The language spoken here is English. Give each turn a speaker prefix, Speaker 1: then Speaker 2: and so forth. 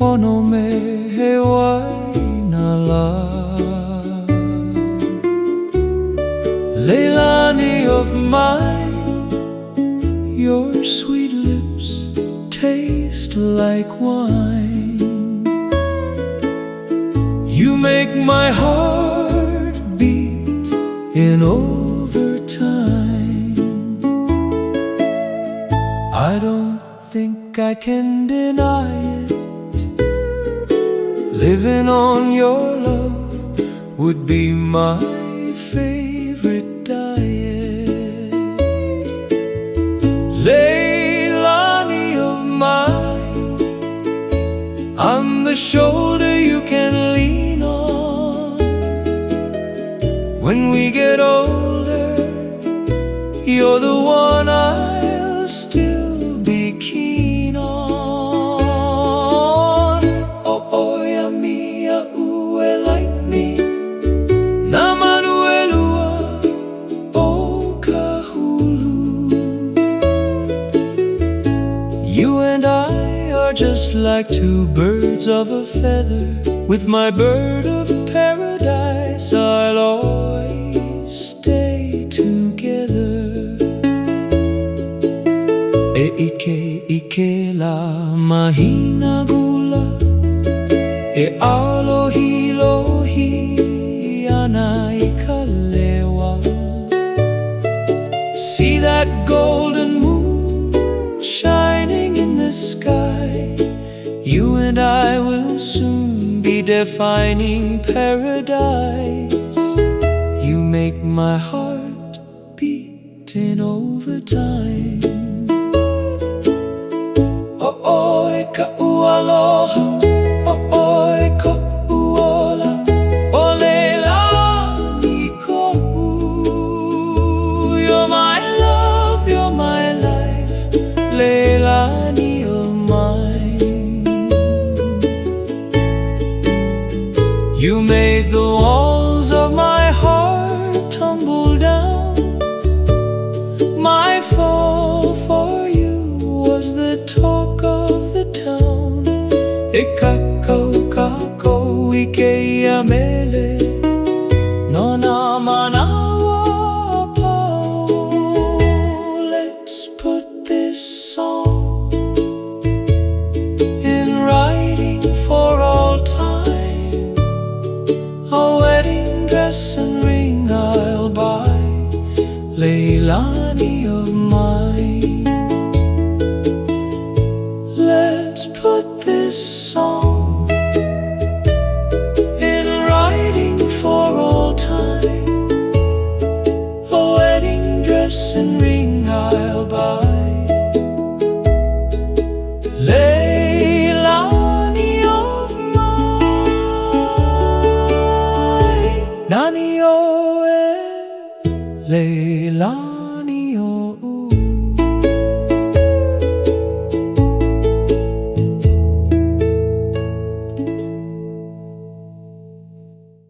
Speaker 1: ono me he Leilani of mine Your sweet lips taste like wine. You make my heart beat in overtime. I don't I can deny it. Living on your love would be my favorite diet. Leilani of mine, I'm the shoulder you can lean on. When we get older, you're the one I'll still are just like two birds of a feather. With my bird of paradise, I'll always stay together. E ike ike la mahina gula E alohi soon be defining paradise. You make my heart beat in overtime. Oh, oh, ka aloha talk of the town. E kako ike ia mele. No na manawa pau. Let's put this song in writing for all time. A wedding dress and ring I'll buy. Leilani Nani o e Leilani